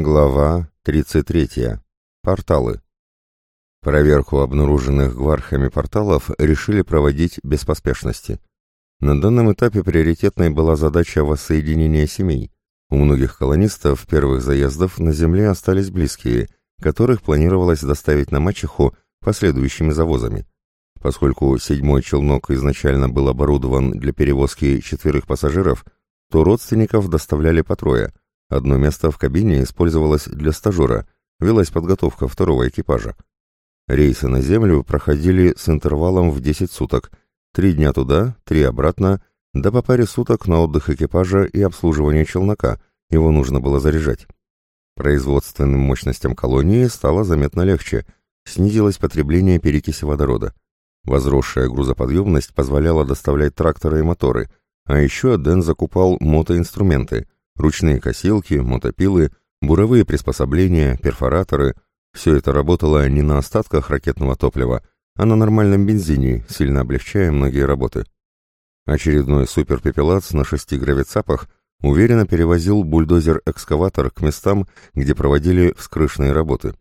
Глава 33. Порталы. Проверку обнаруженных гвархами порталов решили проводить без поспешности. На данном этапе приоритетной была задача воссоединения семей. У многих колонистов первых заездов на Земле остались близкие, которых планировалось доставить на мачеху последующими завозами. Поскольку седьмой челнок изначально был оборудован для перевозки четверых пассажиров, то родственников доставляли по трое – Одно место в кабине использовалось для стажера, велась подготовка второго экипажа. Рейсы на Землю проходили с интервалом в 10 суток, три дня туда, три обратно, да по паре суток на отдых экипажа и обслуживание челнока, его нужно было заряжать. Производственным мощностям колонии стало заметно легче, снизилось потребление перекиси водорода. Возросшая грузоподъемность позволяла доставлять тракторы и моторы, а еще Дэн закупал мотоинструменты – Ручные косилки, мотопилы, буровые приспособления, перфораторы – все это работало не на остатках ракетного топлива, а на нормальном бензине, сильно облегчая многие работы. Очередной суперпепелац на шести гравицапах уверенно перевозил бульдозер-экскаватор к местам, где проводили вскрышные работы.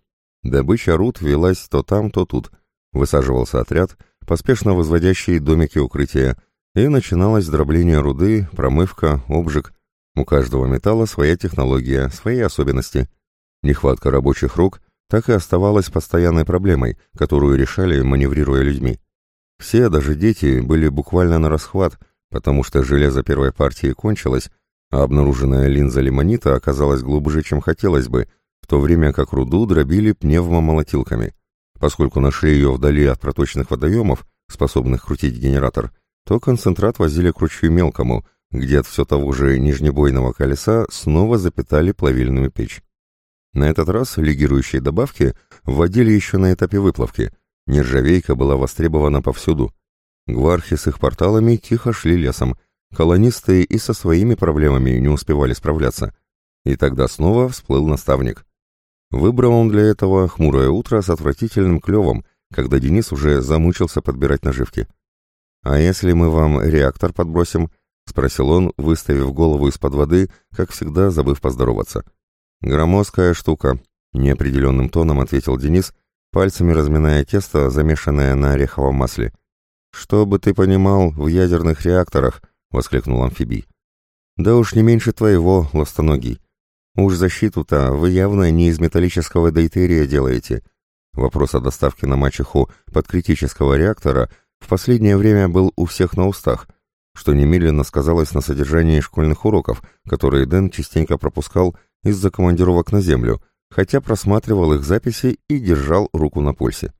Добыча руд велась то там, то тут. Высаживался отряд, поспешно возводящий домики укрытия, и начиналось дробление руды, промывка, обжиг, у каждого металла своя технология, свои особенности. Нехватка рабочих рук так и оставалась постоянной проблемой, которую решали, маневрируя людьми. Все, даже дети, были буквально на расхват, потому что железо первой партии кончилось, а обнаруженная линза лимонита оказалась глубже, чем хотелось бы, в то время как руду дробили пневмомолотилками. Поскольку нашли ее вдали от проточных водоемов, способных крутить генератор, то концентрат возили к ручью мелкому – где от все того же нижнебойного колеса снова запитали плавильную печь. На этот раз легирующие добавки вводили еще на этапе выплавки. Нержавейка была востребована повсюду. Гвархи с их порталами тихо шли лесом. Колонисты и со своими проблемами не успевали справляться. И тогда снова всплыл наставник. Выбрал он для этого хмурое утро с отвратительным клевом, когда Денис уже замучился подбирать наживки. «А если мы вам реактор подбросим?» — спросил он, выставив голову из-под воды, как всегда, забыв поздороваться. «Громоздкая штука», — неопределенным тоном ответил Денис, пальцами разминая тесто, замешанное на ореховом масле. «Что бы ты понимал в ядерных реакторах?» — воскликнул амфибий. «Да уж не меньше твоего, ластоногий. Уж защиту-то вы явно не из металлического дейтерия делаете». Вопрос о доставке на мачеху подкритического реактора в последнее время был у всех на устах — что немедленно сказалось на содержании школьных уроков, которые Дэн частенько пропускал из-за командировок на землю, хотя просматривал их записи и держал руку на пульсе.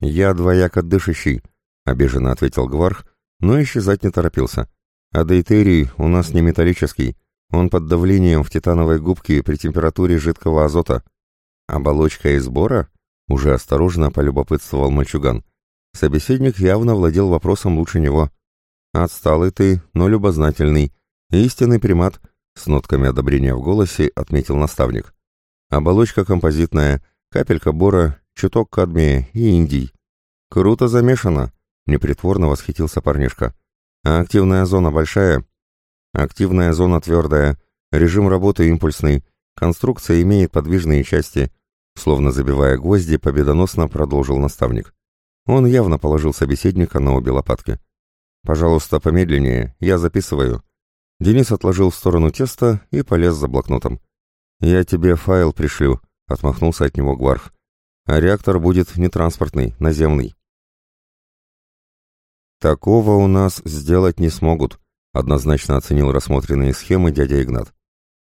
«Я двояко дышащий», — обиженно ответил Гварх, но исчезать не торопился. «А дейтерий у нас не металлический, он под давлением в титановой губке при температуре жидкого азота». «Оболочка из бора?» — уже осторожно полюбопытствовал мальчуган. Собеседник явно владел вопросом лучше него. «Отсталый ты, но любознательный. Истинный примат», — с нотками одобрения в голосе отметил наставник. «Оболочка композитная, капелька бора, чуток кадмия и индий. Круто замешано», — непритворно восхитился парнишка. «А активная зона большая?» «Активная зона твердая, режим работы импульсный, конструкция имеет подвижные части», словно забивая гвозди, победоносно продолжил наставник. Он явно положил собеседника на обе лопатки. «Пожалуйста, помедленнее, я записываю». Денис отложил в сторону теста и полез за блокнотом. «Я тебе файл пришлю», — отмахнулся от него Гварх. «А реактор будет не транспортный, наземный». «Такого у нас сделать не смогут», — однозначно оценил рассмотренные схемы дядя Игнат.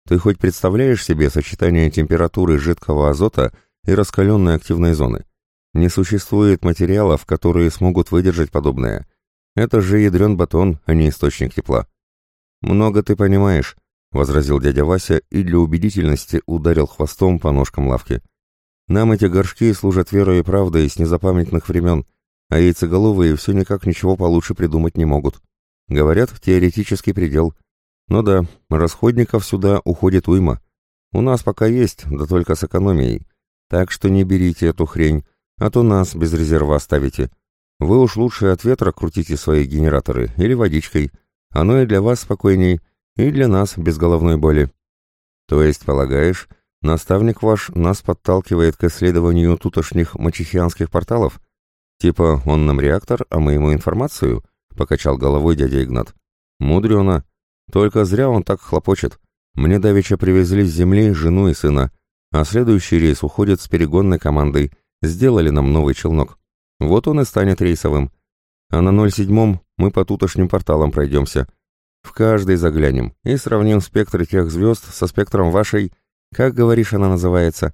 «Ты хоть представляешь себе сочетание температуры жидкого азота и раскаленной активной зоны? Не существует материалов, которые смогут выдержать подобное». Это же ядрен батон, а не источник тепла. «Много ты понимаешь», — возразил дядя Вася и для убедительности ударил хвостом по ножкам лавки. «Нам эти горшки служат верой и правдой с незапамятных времен, а яйцеголовые все никак ничего получше придумать не могут. Говорят, теоретический предел. Но да, расходников сюда уходит уйма. У нас пока есть, да только с экономией. Так что не берите эту хрень, а то нас без резерва оставите. Вы уж лучше от ветра крутите свои генераторы или водичкой. Оно и для вас спокойней, и для нас без головной боли. То есть, полагаешь, Наставник ваш нас подталкивает к исследованию тутошних мачехианских порталов? Типа он нам реактор, а мы ему информацию?» — покачал головой дядя Игнат. «Мудрено. Только зря он так хлопочет. Мне давеча привезли с земли жену и сына, а следующий рейс уходит с перегонной командой. Сделали нам новый челнок. Вот он и станет рейсовым. А на 07-м мы по тутошним порталам пройдемся. В каждый заглянем и сравним спектр тех звезд со спектром вашей... Как, говоришь, она называется?»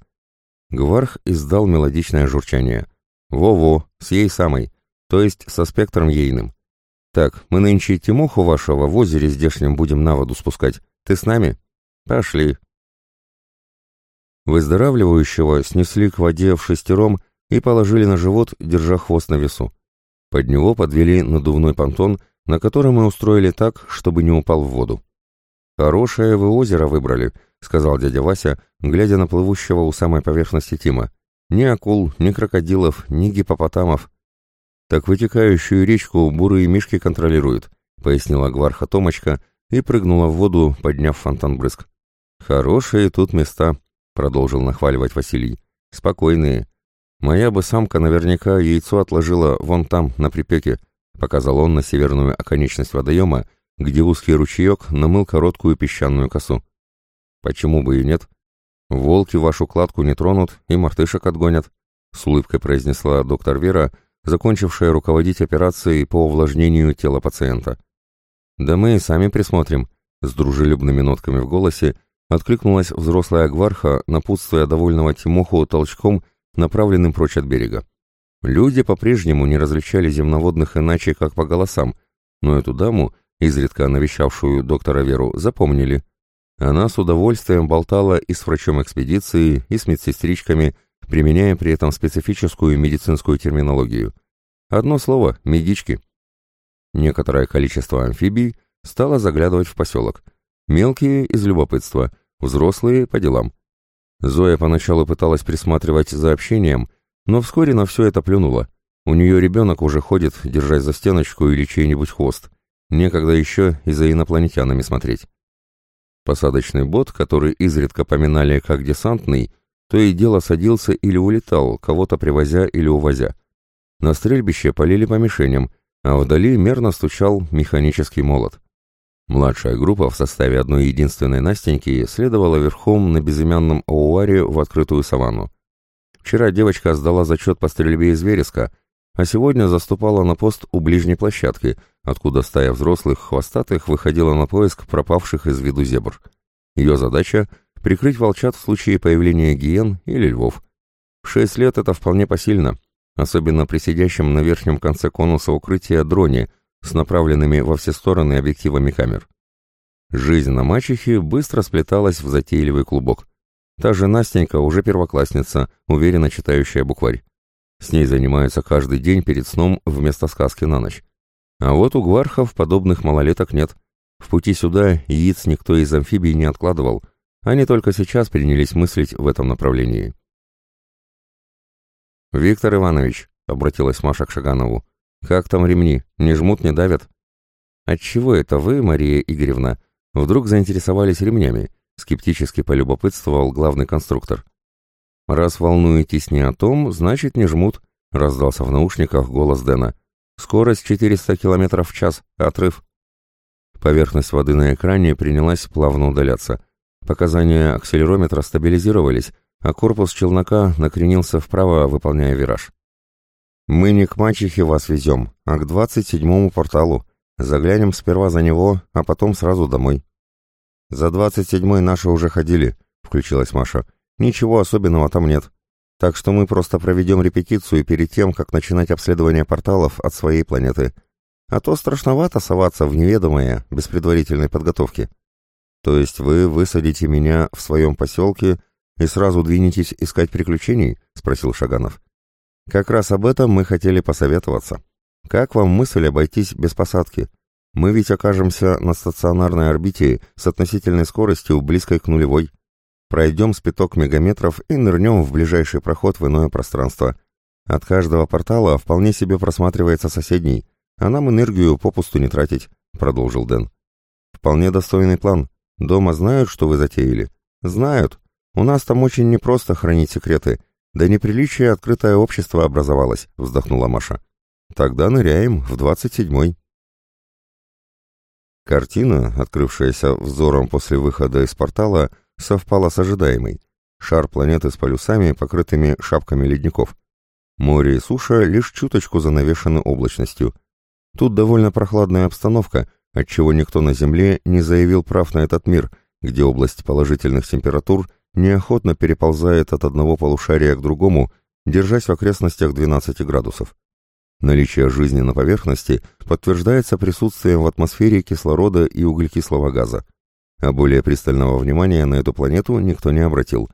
Гварх издал мелодичное журчание. «Во-во, с ей самой, то есть со спектром ейным. Так, мы нынче Тимоху вашего в озере здешнем будем на воду спускать. Ты с нами? Пошли». Выздоравливающего снесли к воде в шестером и положили на живот, держа хвост на весу. Под него подвели надувной понтон, на котором мы устроили так, чтобы не упал в воду. «Хорошее вы озеро выбрали», — сказал дядя Вася, глядя на плывущего у самой поверхности Тима. «Ни акул, ни крокодилов, ни гипопотамов». «Так вытекающую речку бурые мишки контролируют», — пояснила Гварха Томочка и прыгнула в воду, подняв фонтан брызг. «Хорошие тут места», — продолжил нахваливать Василий. «Спокойные. Моя бы самка наверняка яйцо отложила вон там, на припеке», — показал он на северную оконечность водоема, где узкий ручеек намыл короткую песчаную косу. «Почему бы и нет? Волки вашу кладку не тронут и мартышек отгонят», — с улыбкой произнесла доктор Вера, закончившая руководить операцией по увлажнению тела пациента. «Да мы и сами присмотрим», — с дружелюбными нотками в голосе откликнулась взрослая гварха, напутствуя довольного Тимоху толчком, направленным прочь от берега. Люди по-прежнему не различали земноводных иначе, как по голосам, но эту даму, изредка навещавшую доктора Веру, запомнили. Она с удовольствием болтала и с врачом экспедиции, и с медсестричками, применяя при этом специфическую медицинскую терминологию. Одно слово – медички. Некоторое количество амфибий стало заглядывать в поселок. Мелкие – из любопытства – взрослые по делам. Зоя поначалу пыталась присматривать за общением, но вскоре на все это плюнула. У нее ребенок уже ходит, держась за стеночку или чей-нибудь хвост. Некогда еще и за инопланетянами смотреть. Посадочный бот, который изредка поминали как десантный, то и дело садился или улетал, кого-то привозя или увозя. На стрельбище полили по мишеням, а вдали мерно стучал механический молот. Младшая группа в составе одной единственной Настеньки следовала верхом на безымянном Оуаре в открытую саванну. Вчера девочка сдала зачет по стрельбе из вереска, а сегодня заступала на пост у ближней площадки, откуда стая взрослых хвостатых выходила на поиск пропавших из виду зебр. Ее задача — прикрыть волчат в случае появления гиен или львов. В шесть лет это вполне посильно, особенно при сидящем на верхнем конце конуса укрытия дроне — с направленными во все стороны объективами камер. Жизнь на мачехе быстро сплеталась в затейливый клубок. Та же Настенька уже первоклассница, уверенно читающая букварь. С ней занимаются каждый день перед сном вместо сказки на ночь. А вот у гвархов подобных малолеток нет. В пути сюда яиц никто из амфибий не откладывал. Они только сейчас принялись мыслить в этом направлении. «Виктор Иванович», — обратилась Маша к Шаганову, «Как там ремни? Не жмут, не давят?» «Отчего это вы, Мария Игоревна, вдруг заинтересовались ремнями?» скептически полюбопытствовал главный конструктор. «Раз волнуетесь не о том, значит не жмут», — раздался в наушниках голос Дэна. «Скорость 400 км в час. Отрыв». Поверхность воды на экране принялась плавно удаляться. Показания акселерометра стабилизировались, а корпус челнока накренился вправо, выполняя вираж. «Мы не к мачехе вас везем, а к двадцать седьмому порталу. Заглянем сперва за него, а потом сразу домой». «За двадцать седьмой наши уже ходили», — включилась Маша. «Ничего особенного там нет. Так что мы просто проведем репетицию перед тем, как начинать обследование порталов от своей планеты. А то страшновато соваться в неведомое, без предварительной подготовки. То есть вы высадите меня в своем поселке и сразу двинетесь искать приключений?» — спросил Шаганов. Как раз об этом мы хотели посоветоваться. Как вам мысль обойтись без посадки? Мы ведь окажемся на стационарной орбите с относительной скоростью близкой к нулевой. Пройдем с пяток мегаметров и нырнем в ближайший проход в иное пространство. От каждого портала вполне себе просматривается соседний, а нам энергию попусту не тратить», — продолжил Дэн. «Вполне достойный план. Дома знают, что вы затеяли?» «Знают. У нас там очень непросто хранить секреты. Да неприличие открытое общество образовалось», — вздохнула Маша. «Тогда ныряем в двадцать седьмой». Картина, открывшаяся взором после выхода из портала, совпала с ожидаемой. Шар планеты с полюсами, покрытыми шапками ледников. Море и суша лишь чуточку занавешены облачностью. Тут довольно прохладная обстановка, отчего никто на Земле не заявил прав на этот мир, где область положительных температур неохотно переползает от одного полушария к другому, держась в окрестностях 12 градусов. Наличие жизни на поверхности подтверждается присутствием в атмосфере кислорода и углекислого газа. А более пристального внимания на эту планету никто не обратил.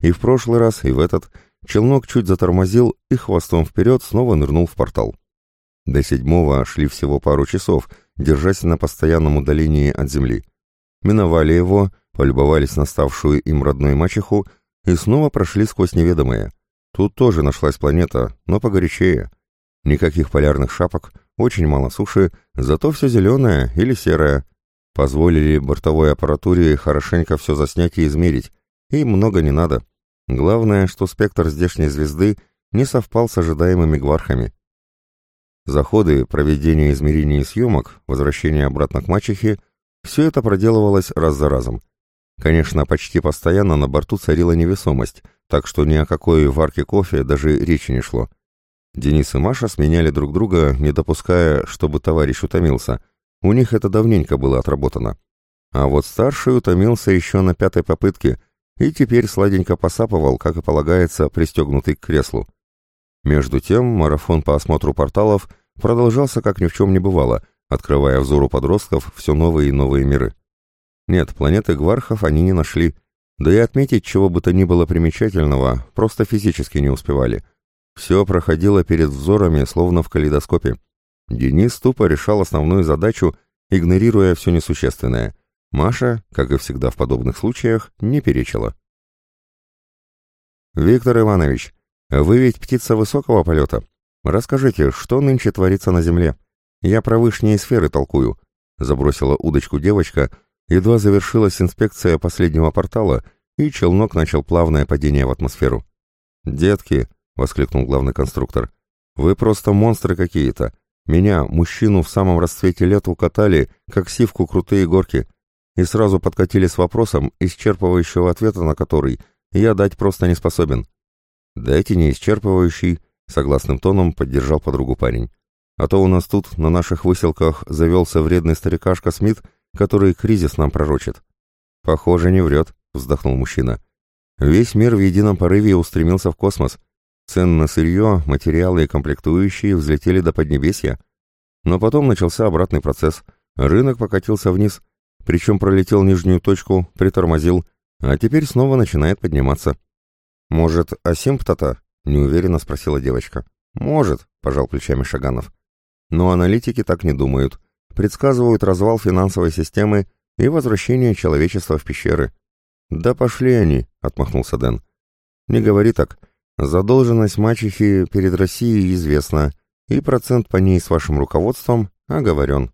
И в прошлый раз, и в этот, челнок чуть затормозил и хвостом вперед снова нырнул в портал. До седьмого шли всего пару часов, держась на постоянном удалении от Земли. Миновали его, полюбовались на ставшую им родной мачеху и снова прошли сквозь неведомое. Тут тоже нашлась планета, но погорячее — Никаких полярных шапок, очень мало суши, зато все зеленое или серое. Позволили бортовой аппаратуре хорошенько все заснять и измерить. И много не надо. Главное, что спектр здешней звезды не совпал с ожидаемыми гвархами. Заходы, проведение измерений и съемок, возвращение обратно к мачехе — все это проделывалось раз за разом. Конечно, почти постоянно на борту царила невесомость, так что ни о какой варке кофе даже речи не шло. Денис и Маша сменяли друг друга, не допуская, чтобы товарищ утомился. У них это давненько было отработано. А вот старший утомился еще на пятой попытке и теперь сладенько посапывал, как и полагается, пристегнутый к креслу. Между тем марафон по осмотру порталов продолжался как ни в чем не бывало, открывая взору подростков все новые и новые миры. Нет, планеты Гвархов они не нашли, да и отметить чего бы то ни было примечательного просто физически не успевали — все проходило перед взорами, словно в калейдоскопе. Денис тупо решал основную задачу, игнорируя все несущественное. Маша, как и всегда в подобных случаях, не перечила. «Виктор Иванович, вы ведь птица высокого полета. Расскажите, что нынче творится на Земле? Я про вышние сферы толкую», — забросила удочку девочка, едва завершилась инспекция последнего портала, и челнок начал плавное падение в атмосферу. «Детки», воскликнул главный конструктор. «Вы просто монстры какие-то. Меня, мужчину в самом расцвете лет, укатали, как сивку крутые горки, и сразу подкатили с вопросом, исчерпывающего ответа на который я дать просто не способен». «Дайте не исчерпывающий», — согласным тоном поддержал подругу парень. «А то у нас тут, на наших выселках, завелся вредный старикашка Смит, который кризис нам пророчит». «Похоже, не врет», — вздохнул мужчина. «Весь мир в едином порыве устремился в космос, Цены на сырье, материалы и комплектующие взлетели до поднебесья. Но потом начался обратный процесс. Рынок покатился вниз, причем пролетел нижнюю точку, притормозил, а теперь снова начинает подниматься. «Может, асимптота?» — неуверенно спросила девочка. «Может», — пожал плечами Шаганов. «Но аналитики так не думают. Предсказывают развал финансовой системы и возвращение человечества в пещеры». «Да пошли они», — отмахнулся Дэн. «Не говори так. Задолженность мачехи перед Россией известна, и процент по ней с вашим руководством оговорен.